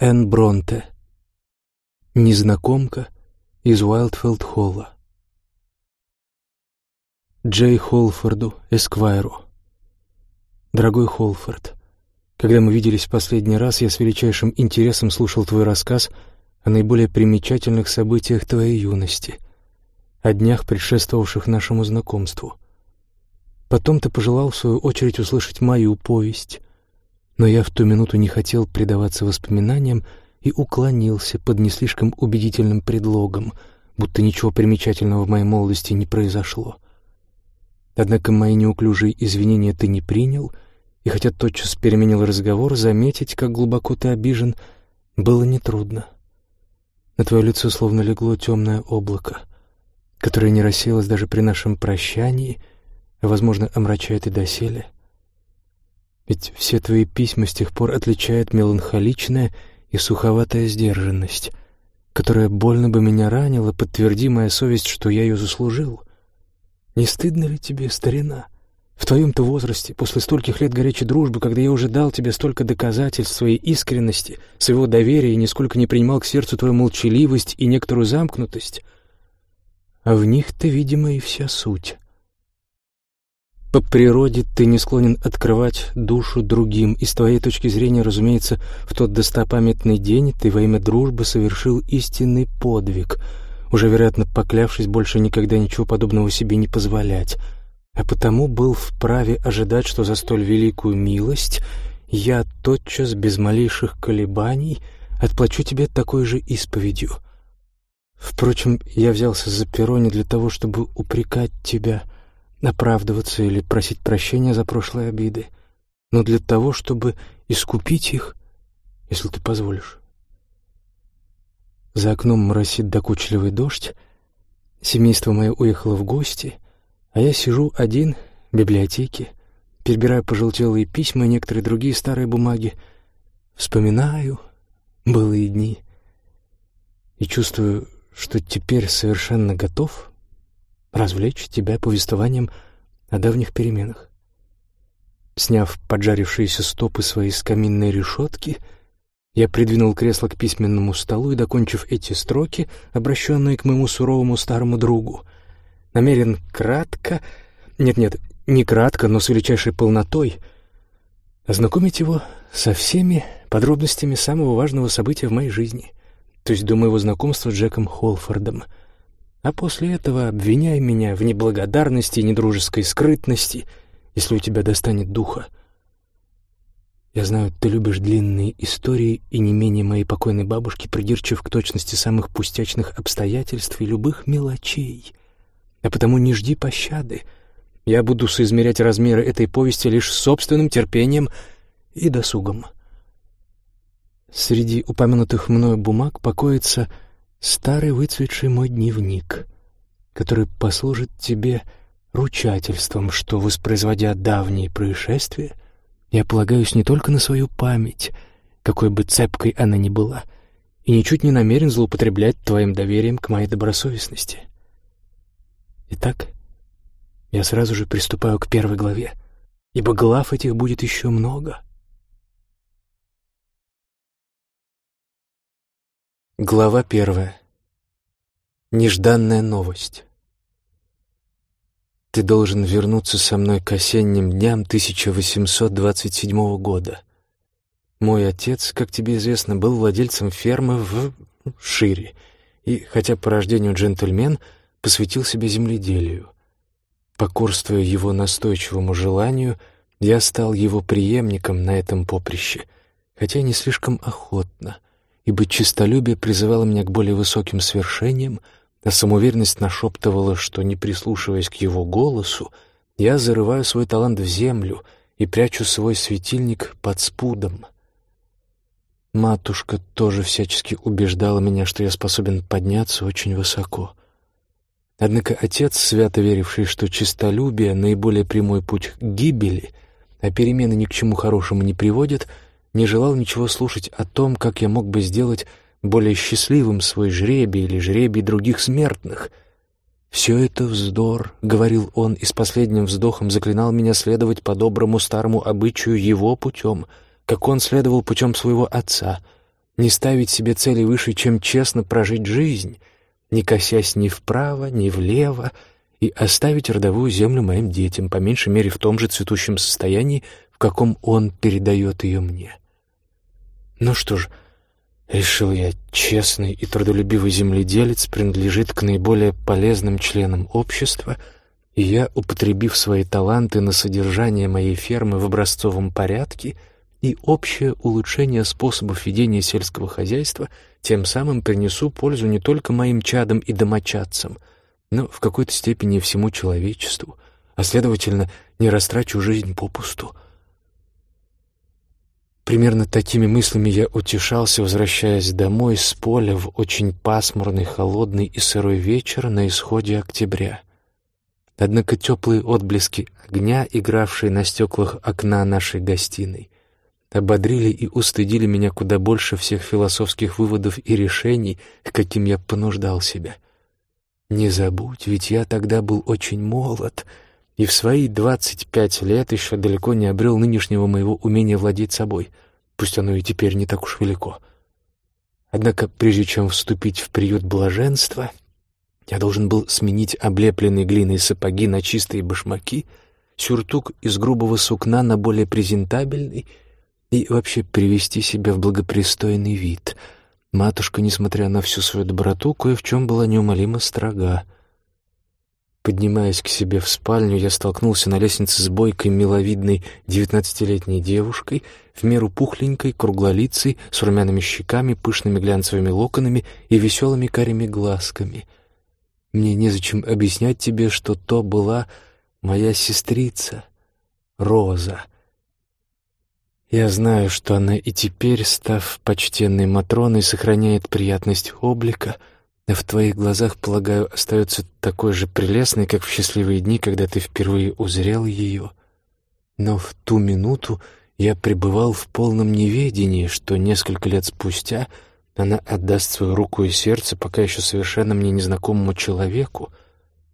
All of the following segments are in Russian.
Энн Бронте. Незнакомка из Уайлдфилд-Холла. Джей Холфорду, Эсквайру. Дорогой Холфорд, когда мы виделись в последний раз, я с величайшим интересом слушал твой рассказ о наиболее примечательных событиях твоей юности, о днях, предшествовавших нашему знакомству. Потом ты пожелал, в свою очередь, услышать мою повесть, но я в ту минуту не хотел предаваться воспоминаниям и уклонился под не слишком убедительным предлогом, будто ничего примечательного в моей молодости не произошло. Однако мои неуклюжие извинения ты не принял, и хотя тотчас переменил разговор, заметить, как глубоко ты обижен, было нетрудно. На твое лицо словно легло темное облако, которое не рассеялось даже при нашем прощании, а, возможно, омрачает и доселе. Ведь все твои письма с тех пор отличает меланхоличная и суховатая сдержанность, которая больно бы меня ранила, подтверди моя совесть, что я ее заслужил. Не стыдно ли тебе, старина? В твоем-то возрасте, после стольких лет горячей дружбы, когда я уже дал тебе столько доказательств своей искренности, своего доверия и нисколько не принимал к сердцу твою молчаливость и некоторую замкнутость, а в них-то, видимо, и вся суть. По природе ты не склонен открывать душу другим, и с твоей точки зрения, разумеется, в тот достопамятный день ты во имя дружбы совершил истинный подвиг, уже, вероятно, поклявшись больше никогда ничего подобного себе не позволять, а потому был вправе ожидать, что за столь великую милость я тотчас, без малейших колебаний, отплачу тебе такой же исповедью. Впрочем, я взялся за перо не для того, чтобы упрекать тебя — оправдываться или просить прощения за прошлые обиды, но для того, чтобы искупить их, если ты позволишь. За окном моросит докучливый дождь, семейство мое уехало в гости, а я сижу один в библиотеке, перебираю пожелтелые письма и некоторые другие старые бумаги, вспоминаю былые дни и чувствую, что теперь совершенно готов развлечь тебя повествованием о давних переменах. Сняв поджарившиеся стопы своей с каминной решетки, я придвинул кресло к письменному столу и, докончив эти строки, обращенные к моему суровому старому другу, намерен кратко, нет-нет, не кратко, но с величайшей полнотой, ознакомить его со всеми подробностями самого важного события в моей жизни, то есть до моего знакомства с Джеком Холфордом — а после этого обвиняй меня в неблагодарности и недружеской скрытности, если у тебя достанет духа. Я знаю, ты любишь длинные истории и не менее моей покойной бабушки придирчив к точности самых пустячных обстоятельств и любых мелочей. А потому не жди пощады. Я буду соизмерять размеры этой повести лишь собственным терпением и досугом. Среди упомянутых мною бумаг покоится старый выцветший мой дневник, который послужит тебе ручательством, что, воспроизводя давние происшествия, я полагаюсь не только на свою память, какой бы цепкой она ни была, и ничуть не намерен злоупотреблять твоим доверием к моей добросовестности. Итак, я сразу же приступаю к первой главе, ибо глав этих будет еще много. Глава первая. Нежданная новость. Ты должен вернуться со мной к осенним дням 1827 года. Мой отец, как тебе известно, был владельцем фермы в Шире, и, хотя по рождению джентльмен, посвятил себя земледелию. Покорствуя его настойчивому желанию, я стал его преемником на этом поприще, хотя не слишком охотно — ибо честолюбие призывало меня к более высоким свершениям, а самоуверенность нашептывала, что, не прислушиваясь к его голосу, я зарываю свой талант в землю и прячу свой светильник под спудом. Матушка тоже всячески убеждала меня, что я способен подняться очень высоко. Однако отец, свято веривший, что честолюбие — наиболее прямой путь к гибели, а перемены ни к чему хорошему не приводят — не желал ничего слушать о том, как я мог бы сделать более счастливым свой жребий или жребий других смертных. «Все это вздор», — говорил он, и с последним вздохом заклинал меня следовать по доброму старому обычаю его путем, как он следовал путем своего отца, не ставить себе цели выше, чем честно прожить жизнь, не косясь ни вправо, ни влево, и оставить родовую землю моим детям, по меньшей мере в том же цветущем состоянии, в каком он передает ее мне. Ну что ж, решил я, честный и трудолюбивый земледелец принадлежит к наиболее полезным членам общества, и я, употребив свои таланты на содержание моей фермы в образцовом порядке и общее улучшение способов ведения сельского хозяйства, тем самым принесу пользу не только моим чадам и домочадцам, но в какой-то степени всему человечеству, а, следовательно, не растрачу жизнь попусту — Примерно такими мыслями я утешался, возвращаясь домой с поля в очень пасмурный, холодный и сырой вечер на исходе октября. Однако теплые отблески огня, игравшие на стеклах окна нашей гостиной, ободрили и устыдили меня куда больше всех философских выводов и решений, к каким я понуждал себя. Не забудь, ведь я тогда был очень молод — и в свои двадцать пять лет еще далеко не обрел нынешнего моего умения владеть собой, пусть оно и теперь не так уж велико. Однако, прежде чем вступить в приют блаженства, я должен был сменить облепленные глиной сапоги на чистые башмаки, сюртук из грубого сукна на более презентабельный и вообще привести себя в благопристойный вид. Матушка, несмотря на всю свою доброту, кое в чем была неумолимо строга. Поднимаясь к себе в спальню, я столкнулся на лестнице с бойкой, миловидной девятнадцатилетней девушкой, в меру пухленькой, круглолицей, с румяными щеками, пышными глянцевыми локонами и веселыми карими глазками. Мне незачем объяснять тебе, что то была моя сестрица, Роза. Я знаю, что она и теперь, став почтенной Матроной, сохраняет приятность облика — в твоих глазах, полагаю, остается такой же прелестной, как в счастливые дни, когда ты впервые узрел ее. Но в ту минуту я пребывал в полном неведении, что несколько лет спустя она отдаст свою руку и сердце пока еще совершенно мне незнакомому человеку,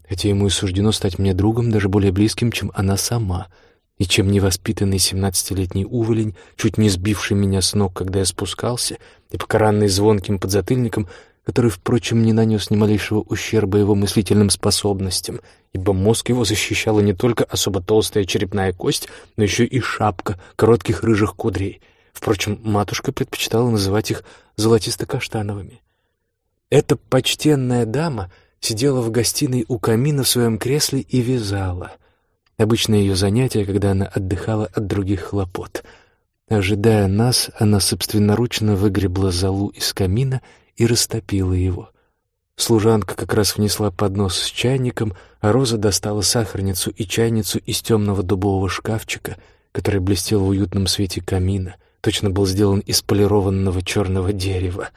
хотя ему и суждено стать мне другом даже более близким, чем она сама, и чем невоспитанный семнадцатилетний уволень, чуть не сбивший меня с ног, когда я спускался, и покаранный звонким подзатыльником, который, впрочем, не нанес ни малейшего ущерба его мыслительным способностям, ибо мозг его защищала не только особо толстая черепная кость, но еще и шапка коротких рыжих кудрей. Впрочем, матушка предпочитала называть их золотисто-каштановыми. Эта почтенная дама сидела в гостиной у камина в своем кресле и вязала. Обычное ее занятие, когда она отдыхала от других хлопот. Ожидая нас, она собственноручно выгребла золу из камина и растопила его. Служанка как раз внесла поднос с чайником, а Роза достала сахарницу и чайницу из темного дубового шкафчика, который блестел в уютном свете камина, точно был сделан из полированного черного дерева.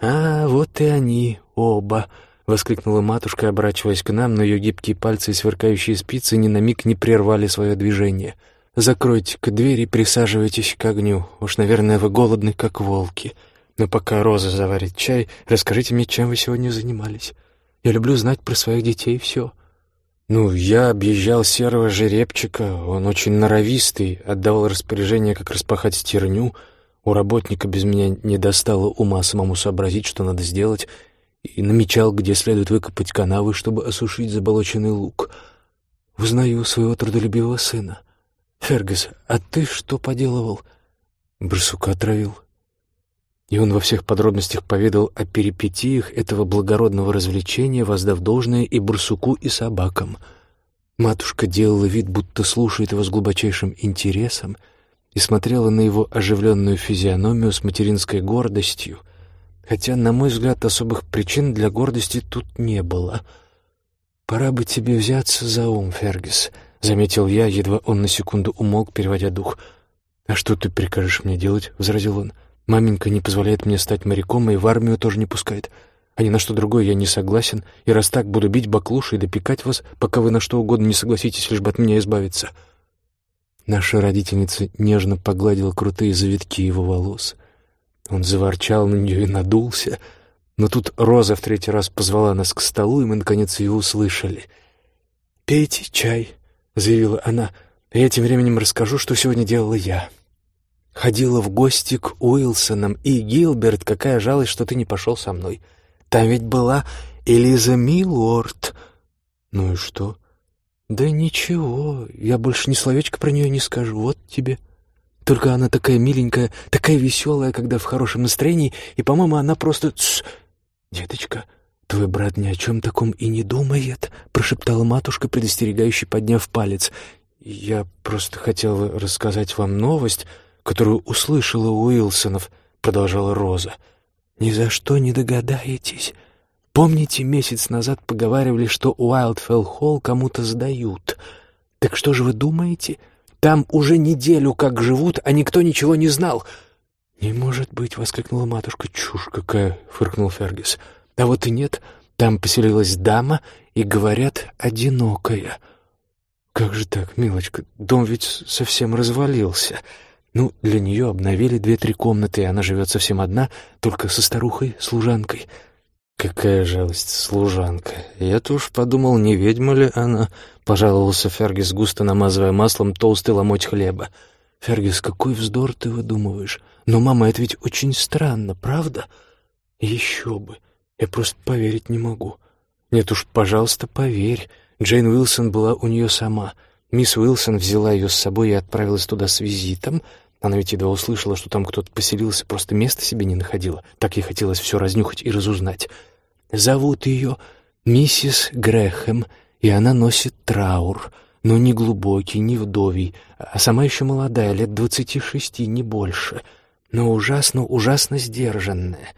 «А, вот и они, оба!» — воскликнула матушка, оборачиваясь к нам, но ее гибкие пальцы и сверкающие спицы ни на миг не прервали свое движение. «Закройте-ка дверь и присаживайтесь к огню. Уж, наверное, вы голодны, как волки». Но пока Роза заварит чай, расскажите мне, чем вы сегодня занимались. Я люблю знать про своих детей все. Ну, я объезжал серого жеребчика, он очень норовистый, отдавал распоряжение, как распахать стерню. У работника без меня не достало ума самому сообразить, что надо сделать, и намечал, где следует выкопать канавы, чтобы осушить заболоченный луг. Узнаю своего трудолюбивого сына. Фергюс, а ты что поделывал? Барсука отравил. И он во всех подробностях поведал о перипетиях этого благородного развлечения, воздав должное и барсуку, и собакам. Матушка делала вид, будто слушает его с глубочайшим интересом, и смотрела на его оживленную физиономию с материнской гордостью, хотя, на мой взгляд, особых причин для гордости тут не было. «Пора бы тебе взяться за ум, Фергис», — заметил я, едва он на секунду умолк, переводя дух. «А что ты прикажешь мне делать?» — возразил он. Маменька не позволяет мне стать моряком и в армию тоже не пускает. А ни на что другое я не согласен, и раз так, буду бить баклуши и допекать вас, пока вы на что угодно не согласитесь, лишь бы от меня избавиться». Наша родительница нежно погладила крутые завитки его волос. Он заворчал на нее и надулся. Но тут Роза в третий раз позвала нас к столу, и мы, наконец, ее услышали. «Пейте чай», — заявила она, — «а я тем временем расскажу, что сегодня делала я». Ходила в гости к Уилсонам, и, Гилберт, какая жалость, что ты не пошел со мной. Там ведь была Элиза Милорд. Ну и что? Да ничего, я больше ни словечко про нее не скажу, вот тебе. Только она такая миленькая, такая веселая, когда в хорошем настроении, и, по-моему, она просто... Тс, деточка, твой брат ни о чем таком и не думает, прошептала матушка, предостерегающе подняв палец. Я просто хотела рассказать вам новость, которую услышала у Уилсонов, продолжала Роза. Ни за что не догадаетесь. Помните, месяц назад поговаривали, что Уайлдфелл Холл кому-то сдают? Так что же вы думаете? Там уже неделю как живут, а никто ничего не знал. «Не может быть!» — воскликнула матушка. «Чушь какая!» — фыркнул Фергюс. «А вот и нет. Там поселилась дама, и, говорят, одинокая». «Как же так, милочка? Дом ведь совсем развалился». Ну, для нее обновили две-три комнаты, и она живет совсем одна, только со старухой-служанкой. «Какая жалость, служанка! Я-то уж подумал, не ведьма ли она?» — пожаловался Фергис, густо намазывая маслом толстый ломоть хлеба. «Фергис, какой вздор ты выдумываешь? Но, мама, это ведь очень странно, правда?» «Еще бы! Я просто поверить не могу». «Нет уж, пожалуйста, поверь. Джейн Уилсон была у нее сама. Мисс Уилсон взяла ее с собой и отправилась туда с визитом». Она ведь едва услышала, что там кто-то поселился, просто места себе не находила. Так ей хотелось все разнюхать и разузнать. Зовут ее миссис Грэхэм, и она носит траур, но не глубокий, не вдовий, а сама еще молодая, лет двадцати шести, не больше, но ужасно, ужасно сдержанная.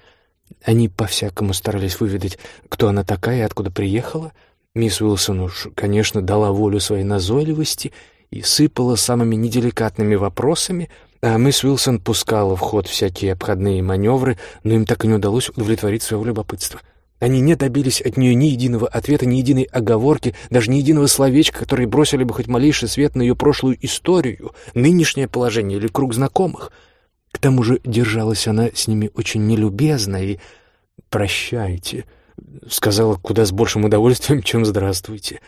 Они по-всякому старались выведать, кто она такая и откуда приехала. Мисс Уилсон уж, конечно, дала волю своей назойливости и сыпала самыми неделикатными вопросами — а мисс Уилсон пускала в ход всякие обходные маневры, но им так и не удалось удовлетворить своего любопытства. Они не добились от нее ни единого ответа, ни единой оговорки, даже ни единого словечка, которые бросили бы хоть малейший свет на ее прошлую историю, нынешнее положение или круг знакомых. К тому же держалась она с ними очень нелюбезно и «прощайте», сказала куда с большим удовольствием, чем «здравствуйте».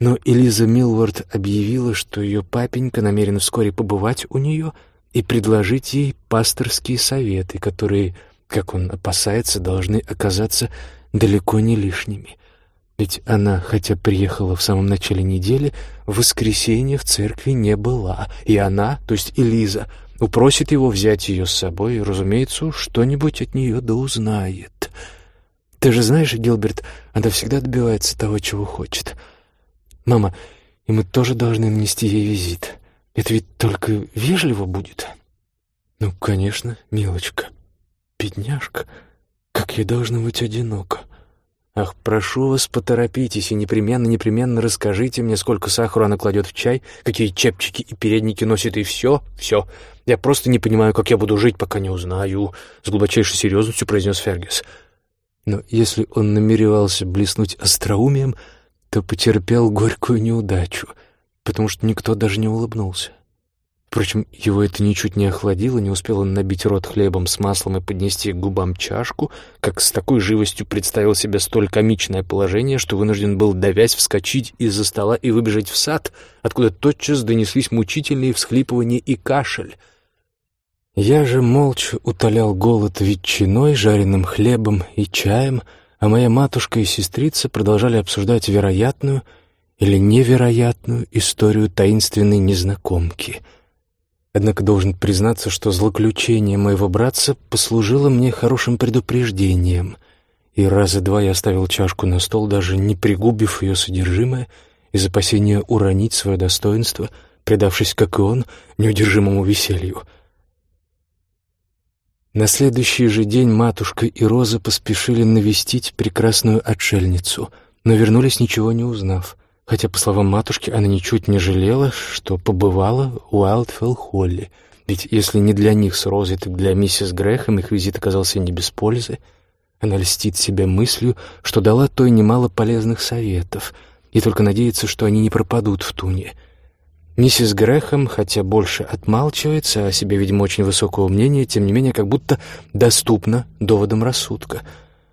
Но Элиза Милвард объявила, что ее папенька намерен вскоре побывать у нее — и предложить ей пасторские советы, которые, как он опасается, должны оказаться далеко не лишними. Ведь она, хотя приехала в самом начале недели, в воскресенье в церкви не была, и она, то есть Элиза, упросит его взять ее с собой и, разумеется, что-нибудь от нее да узнает. Ты же знаешь, Гилберт, она всегда добивается того, чего хочет. Мама, и мы тоже должны нанести ей визит. Это ведь только вежливо будет. Ну, конечно, милочка. Бедняжка. Как ей должно быть одиноко. Ах, прошу вас, поторопитесь и непременно-непременно расскажите мне, сколько сахара она кладет в чай, какие чепчики и передники носит, и все, все. Я просто не понимаю, как я буду жить, пока не узнаю, — с глубочайшей серьезностью произнес Фергюс. Но если он намеревался блеснуть остроумием, то потерпел горькую неудачу — потому что никто даже не улыбнулся. Впрочем, его это ничуть не охладило, не успел он набить рот хлебом с маслом и поднести к губам чашку, как с такой живостью представил себе столь комичное положение, что вынужден был, давясь, вскочить из-за стола и выбежать в сад, откуда тотчас донеслись мучительные всхлипывания и кашель. Я же молча утолял голод ветчиной, жареным хлебом и чаем, а моя матушка и сестрица продолжали обсуждать вероятную — или невероятную историю таинственной незнакомки. Однако должен признаться, что злоключение моего братца послужило мне хорошим предупреждением, и раза два я оставил чашку на стол, даже не пригубив ее содержимое, из опасения уронить свое достоинство, предавшись, как и он, неудержимому веселью. На следующий же день матушка и Роза поспешили навестить прекрасную отшельницу, но вернулись, ничего не узнав — хотя, по словам матушки, она ничуть не жалела, что побывала у Уайлдфелл-Холли, ведь если не для них с Розой, так для миссис Грэхэм их визит оказался не без пользы. Она льстит себя мыслью, что дала той немало полезных советов, и только надеется, что они не пропадут в туне. Миссис Грэхэм, хотя больше отмалчивается, о себе, видимо, очень высокого мнения, тем не менее, как будто доступна доводам рассудка.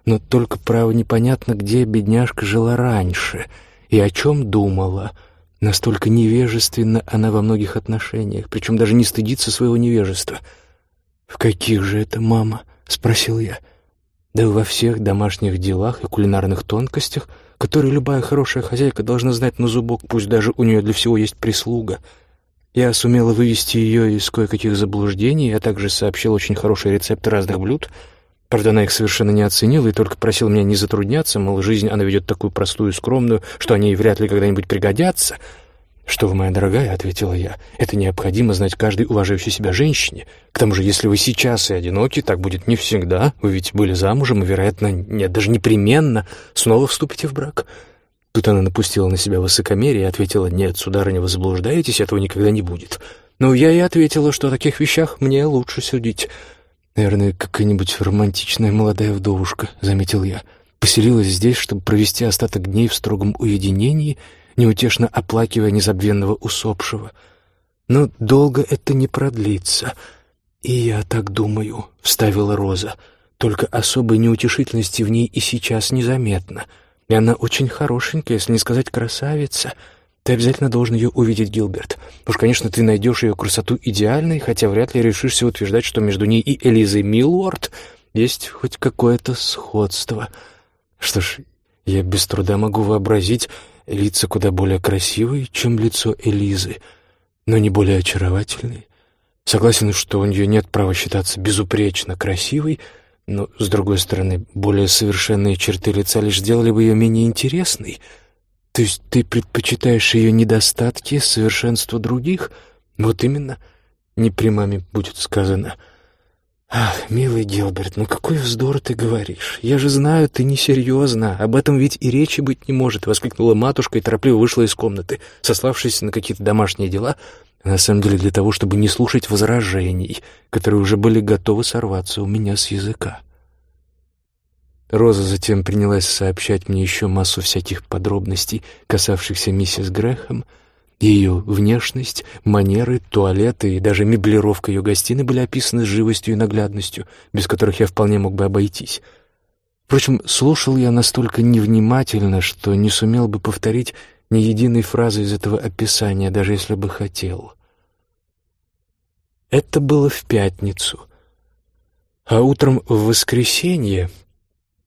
Но только, право, непонятно, где бедняжка жила раньше — и о чем думала. Настолько невежественна она во многих отношениях, причем даже не стыдится своего невежества. «В каких же это, мама?» — спросил я. «Да во всех домашних делах и кулинарных тонкостях, которые любая хорошая хозяйка должна знать на зубок, пусть даже у нее для всего есть прислуга». Я сумела вывести ее из кое-каких заблуждений, а также сообщил очень хорошие рецепты разных блюд. Правда, она их совершенно не оценила и только просила меня не затрудняться, мол, жизнь она ведет такую простую и скромную, что они вряд ли когда-нибудь пригодятся. «Что вы, моя дорогая», — ответила я, — «это необходимо знать каждой уважающей себя женщине. К тому же, если вы сейчас и одиноки, так будет не всегда. Вы ведь были замужем и, вероятно, нет, даже непременно снова вступите в брак». Тут она напустила на себя высокомерие и ответила, «Нет, сударыня, вы заблуждаетесь, этого никогда не будет». Но я и ответила, что о таких вещах мне лучше судить. «Наверное, какая-нибудь романтичная молодая вдовушка», — заметил я. «Поселилась здесь, чтобы провести остаток дней в строгом уединении, неутешно оплакивая незабвенного усопшего. Но долго это не продлится». «И я так думаю», — вставила Роза. «Только особой неутешительности в ней и сейчас незаметно». И она очень хорошенькая, если не сказать красавица. Ты обязательно должен ее увидеть, Гилберт. Уж, конечно, ты найдешь ее красоту идеальной, хотя вряд ли решишься утверждать, что между ней и Элизой Милуорд есть хоть какое-то сходство. Что ж, я без труда могу вообразить лица куда более красивые, чем лицо Элизы, но не более очаровательные. Согласен, что у нее нет права считаться безупречно красивой, но, с другой стороны, более совершенные черты лица лишь сделали бы ее менее интересной. То есть ты предпочитаешь ее недостатки совершенству других? Вот именно, не прямами будет сказано. «Ах, милый Гилберт, ну какой вздор ты говоришь! Я же знаю, ты несерьезно, об этом ведь и речи быть не может!» — воскликнула матушка и торопливо вышла из комнаты, сославшись на какие-то домашние дела, на самом деле для того, чтобы не слушать возражений, которые уже были готовы сорваться у меня с языка. Роза затем принялась сообщать мне еще массу всяких подробностей, касавшихся миссис Грэхэм. Ее внешность, манеры, туалеты и даже меблировка ее гостиной были описаны с живостью и наглядностью, без которых я вполне мог бы обойтись. Впрочем, слушал я настолько невнимательно, что не сумел бы повторить ни единой фразы из этого описания, даже если бы хотел. Это было в пятницу. А утром в воскресенье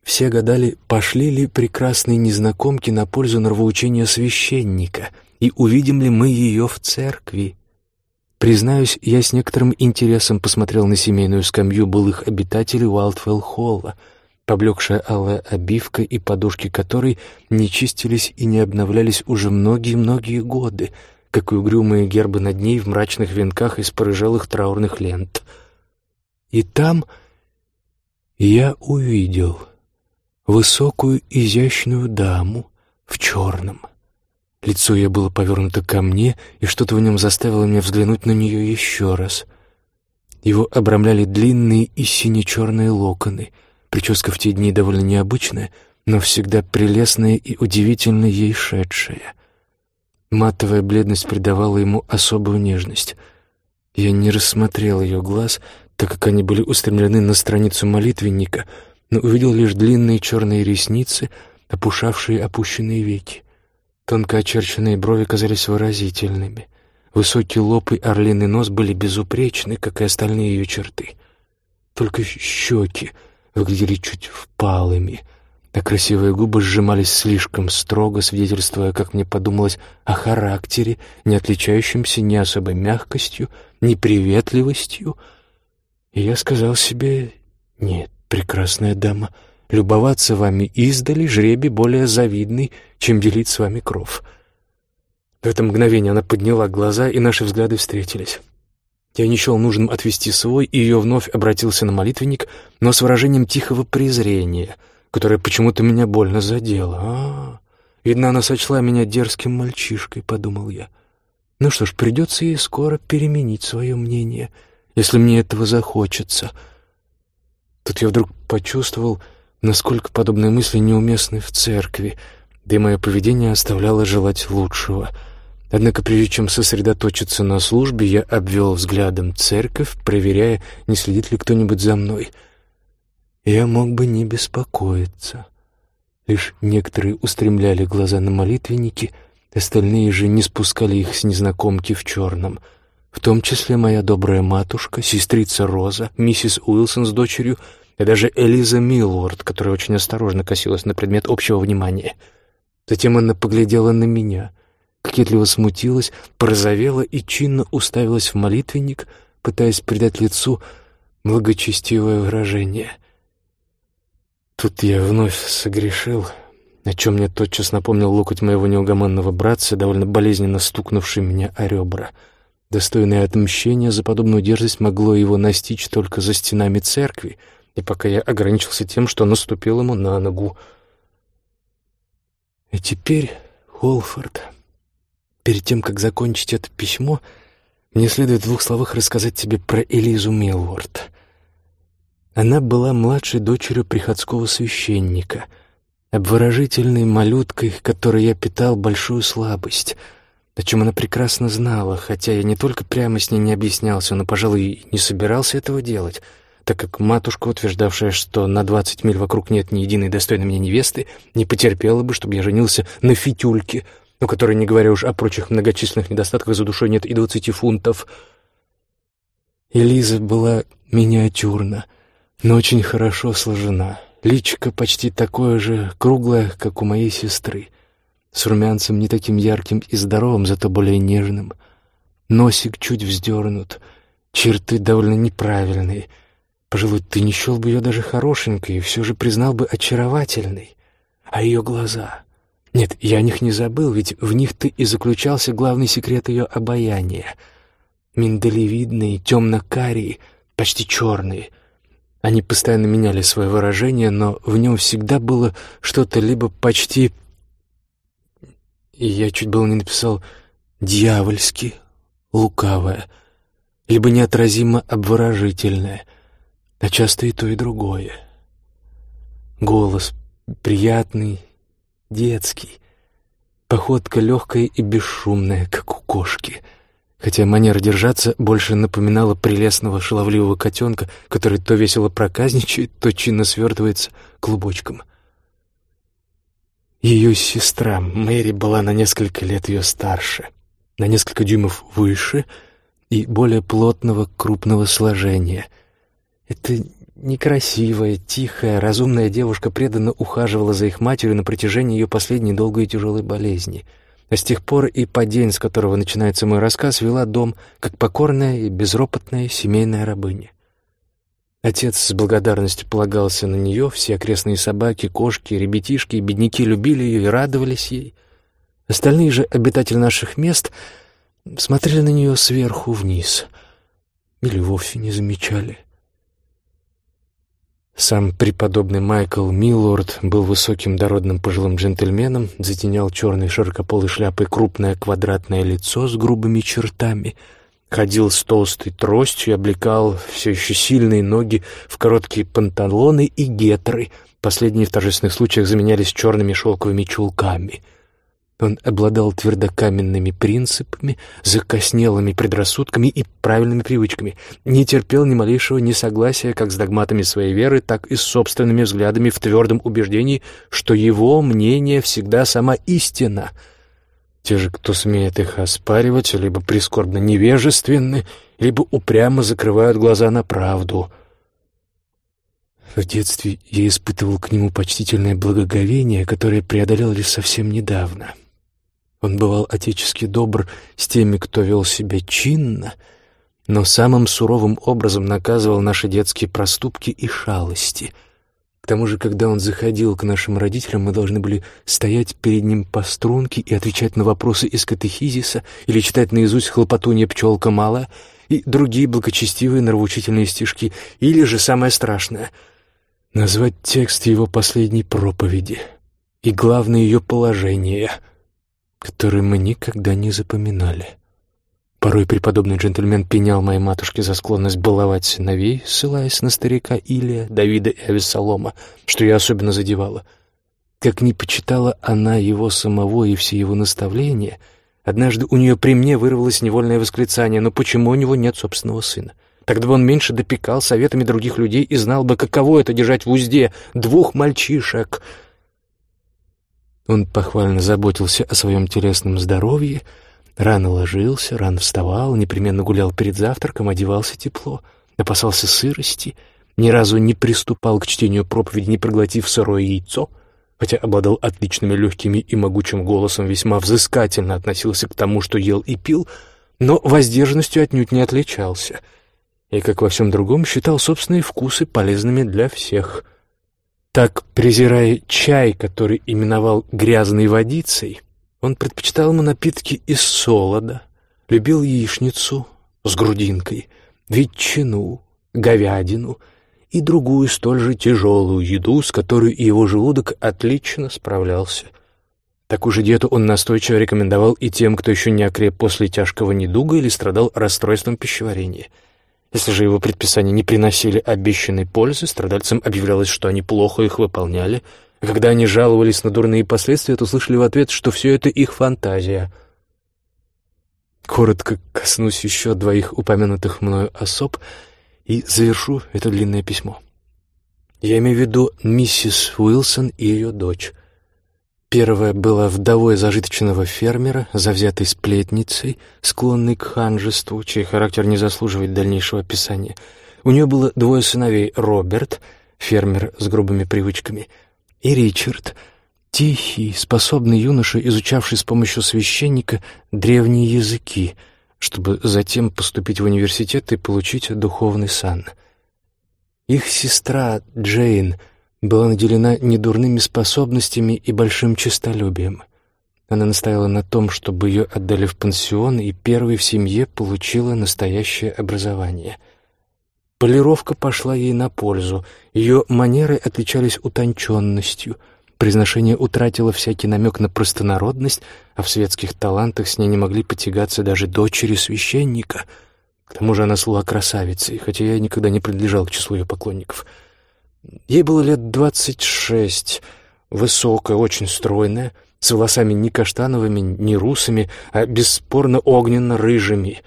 все гадали, пошли ли прекрасные незнакомки на пользу нравоучения священника, и увидим ли мы ее в церкви. Признаюсь, я с некоторым интересом посмотрел на семейную скамью былых обитателей Уайлдфелл-Холла — поблекшая алая обивка и подушки которой не чистились и не обновлялись уже многие-многие годы, как и угрюмые гербы над ней в мрачных венках из порыжелых траурных лент. И там я увидел высокую изящную даму в черном. Лицо ее было повернуто ко мне, и что-то в нем заставило меня взглянуть на нее еще раз. Его обрамляли длинные и сине-черные локоны — Прическа в те дни довольно необычная, но всегда прелестная и удивительно ей шедшая. Матовая бледность придавала ему особую нежность. Я не рассмотрел ее глаз, так как они были устремлены на страницу молитвенника, но увидел лишь длинные черные ресницы, опушавшие опущенные веки. Тонко очерченные брови казались выразительными. Высокий лоб и орлиный нос были безупречны, как и остальные ее черты. Только щеки выглядели чуть впалыми, а красивые губы сжимались слишком строго, свидетельствуя, как мне подумалось, о характере, не отличающемся ни особой мягкостью, ни приветливостью. И я сказал себе, «Нет, прекрасная дама, любоваться вами издали жребий более завидный, чем делить с вами кров». В это мгновение она подняла глаза, и наши взгляды встретились. Я не счел нужным отвести свой, и ее вновь обратился на молитвенник, но с выражением тихого презрения, которое почему-то меня больно задело. А, видно, она сочла меня дерзким мальчишкой, подумал я. Ну что ж, придется ей скоро переменить свое мнение, если мне этого захочется. Тут я вдруг почувствовал, насколько подобные мысли неуместны в церкви, да и мое поведение оставляло желать лучшего — Однако прежде чем сосредоточиться на службе, я обвел взглядом церковь, проверяя, не следит ли кто-нибудь за мной. Я мог бы не беспокоиться. Лишь некоторые устремляли глаза на молитвенники, Остальные же не спускали их с незнакомки в черном, в том числе моя добрая матушка, сестрица Роза, миссис Уилсон с дочерью и даже Элиза Милворд, которая очень осторожно косилась на предмет общего внимания. Затем она поглядела на меня, кокетливо смутилась, порозовела и чинно уставилась в молитвенник, пытаясь придать лицу благочестивое выражение. Тут я вновь согрешил — о чем мне тотчас напомнил локоть моего неугомонного братца, довольно болезненно стукнувший меня о ребра. Достойное отмщение за подобную дерзость могло его настичь только за стенами церкви, и пока я ограничился тем, что наступил ему на ногу. И теперь, Холфорд, перед тем, как закончить это письмо, мне следует в двух словах рассказать тебе про Элизу Милворд. Она была младшей дочерью приходского священника — обворожительной малюткой, которой я питал большую слабость, о чем она прекрасно знала, хотя я не только прямо с ней не объяснялся, но, пожалуй, и не собирался этого делать, так как матушка, утверждавшая, что на двадцать миль вокруг нет ни единой достойной меня невесты, не потерпела бы, чтобы я женился на фитюльке, у которой, не говоря уж о прочих многочисленных недостатках, за душой нет и двадцати фунтов. Элиза была миниатюрна, но очень хорошо сложена — Личико почти такое же круглое, как у моей сестры, с румянцем не таким ярким и здоровым, зато более нежным. Носик чуть вздернут, черты довольно неправильные. Пожалуй, ты не счел бы ее даже хорошенькой и все же признал бы очаровательной. А ее глаза... Нет, я о них не забыл, ведь в них-то и заключался главный секрет ее обаяния. Миндалевидные, темно-карие, почти черные — они постоянно меняли свое выражение, но в нем всегда было что-то либо почти... И я чуть было не написал «дьявольски», «лукавое», либо неотразимо обворожительное, а часто и то, и другое. Голос приятный, детский, походка легкая и бесшумная, как у кошки — хотя манера держаться больше напоминала прелестного шаловливого котенка, который то весело проказничает, то чинно свертывается клубочком. Ее сестра Мэри была на несколько лет ее старше, на несколько дюймов выше и более плотного крупного сложения. Это некрасивая, тихая, разумная девушка преданно ухаживала за их матерью на протяжении ее последней долгой и тяжелой болезни — а с тех пор и по день, с которого начинается мой рассказ, вела дом, как покорная и безропотная семейная рабыня. Отец с благодарностью полагался на нее, все окрестные собаки, кошки, ребятишки бедняки любили ее и радовались ей. Остальные же обитатели наших мест смотрели на нее сверху вниз или вовсе не замечали. Сам преподобный Майкл Миллорд был высоким дородным пожилым джентльменом, затенял черной широкополой шляпой крупное квадратное лицо с грубыми чертами, ходил с толстой тростью и облекал все еще сильные ноги в короткие панталоны и гетры, последние в торжественных случаях заменялись черными шелковыми чулками — он обладал твердокаменными принципами, закоснелыми предрассудками и правильными привычками, не терпел ни малейшего несогласия как с догматами своей веры, так и с собственными взглядами в твердом убеждении, что его мнение всегда сама истина. Те же, кто смеет их оспаривать, либо прискорбно невежественны, либо упрямо закрывают глаза на правду. В детстве я испытывал к нему почтительное благоговение, которое преодолел лишь совсем недавно — он бывал отечески добр с теми, кто вел себя чинно, но самым суровым образом наказывал наши детские проступки и шалости. К тому же, когда он заходил к нашим родителям, мы должны были стоять перед ним по струнке и отвечать на вопросы из катехизиса или читать наизусть «Хлопотунья пчелка мала» и другие благочестивые нравоучительные стишки, или же самое страшное — назвать текст его последней проповеди и главное ее положение — которые мы никогда не запоминали. Порой преподобный джентльмен пенял моей матушке за склонность баловать сыновей, ссылаясь на старика Илия, Давида и Авессалома, что я особенно задевала. Как не почитала она его самого и все его наставления, однажды у нее при мне вырвалось невольное восклицание «Но почему у него нет собственного сына?» Тогда бы он меньше допекал советами других людей и знал бы, каково это держать в узде двух мальчишек — Он похвально заботился о своем телесном здоровье, рано ложился, рано вставал, непременно гулял перед завтраком, одевался тепло, опасался сырости, ни разу не приступал к чтению проповеди, не проглотив сырое яйцо, хотя обладал отличными легкими и могучим голосом, весьма взыскательно относился к тому, что ел и пил, но воздержанностью отнюдь не отличался — и, как во всем другом, считал собственные вкусы полезными для всех. Так, презирая чай, который именовал грязной водицей, он предпочитал ему напитки из солода, любил яичницу с грудинкой, ветчину, говядину и другую столь же тяжелую еду, с которой его желудок отлично справлялся. Такую же диету он настойчиво рекомендовал и тем, кто еще не окреп после тяжкого недуга или страдал расстройством пищеварения — если же его предписания не приносили обещанной пользы, страдальцам объявлялось, что они плохо их выполняли, а когда они жаловались на дурные последствия, то слышали в ответ, что все это их фантазия. Коротко коснусь еще двоих упомянутых мною особ и завершу это длинное письмо. Я имею в виду миссис Уилсон и ее дочь — Первая была вдовой зажиточного фермера, завзятой сплетницей, склонной к ханжеству, чей характер не заслуживает дальнейшего описания. У нее было двое сыновей — Роберт, фермер с грубыми привычками, и Ричард, тихий, способный юноша, изучавший с помощью священника древние языки, чтобы затем поступить в университет и получить духовный сан. Их сестра Джейн — была наделена недурными способностями и большим честолюбием. Она настояла на том, чтобы ее отдали в пансион, и первой в семье получила настоящее образование. Полировка пошла ей на пользу, ее манеры отличались утонченностью, произношение утратило всякий намек на простонародность, а в светских талантах с ней не могли потягаться даже дочери священника. К тому же она слыла красавицей, хотя я никогда не принадлежал к числу ее поклонников — Ей было лет двадцать шесть, высокая, очень стройная, с волосами не каштановыми, не русыми, а бесспорно огненно-рыжими.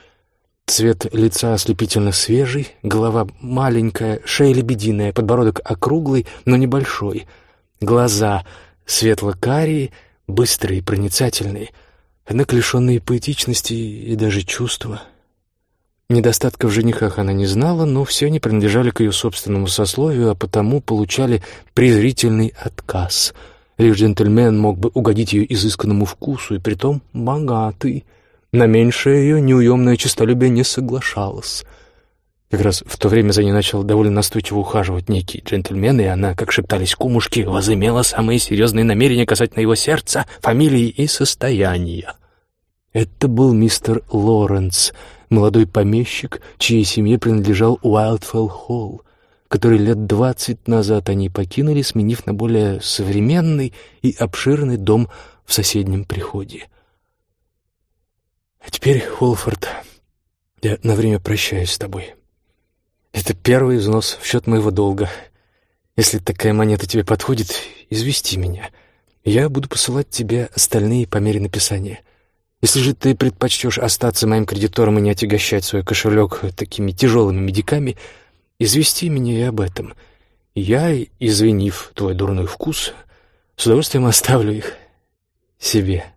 Цвет лица ослепительно свежий, голова маленькая, шея лебединая, подбородок округлый, но небольшой. Глаза светло-карие, быстрые, проницательные, однако лишенные поэтичности и даже чувства — Недостатков в женихах она не знала, но все они принадлежали к ее собственному сословию, а потому получали презрительный отказ. Лишь джентльмен мог бы угодить ее изысканному вкусу, и притом богатый. На меньшее ее неуемное честолюбие не соглашалось. Как раз в то время за ней начал довольно настойчиво ухаживать некий джентльмен, и она, как шептались кумушки, возымела самые серьезные намерения касательно его сердца, фамилии и состояния. Это был мистер Лоренс — молодой помещик, чьей семье принадлежал Уайлдфелл Холл, который лет двадцать назад они покинули, сменив на более современный и обширный дом в соседнем приходе. А теперь, Холфорд, я на время прощаюсь с тобой. Это первый взнос в счет моего долга. Если такая монета тебе подходит, извести меня. Я буду посылать тебе остальные по мере написания. Если же ты предпочтешь остаться моим кредитором и не отягощать свой кошелек такими тяжелыми медиками, извести меня и об этом. Я, извинив твой дурной вкус, с удовольствием оставлю их себе».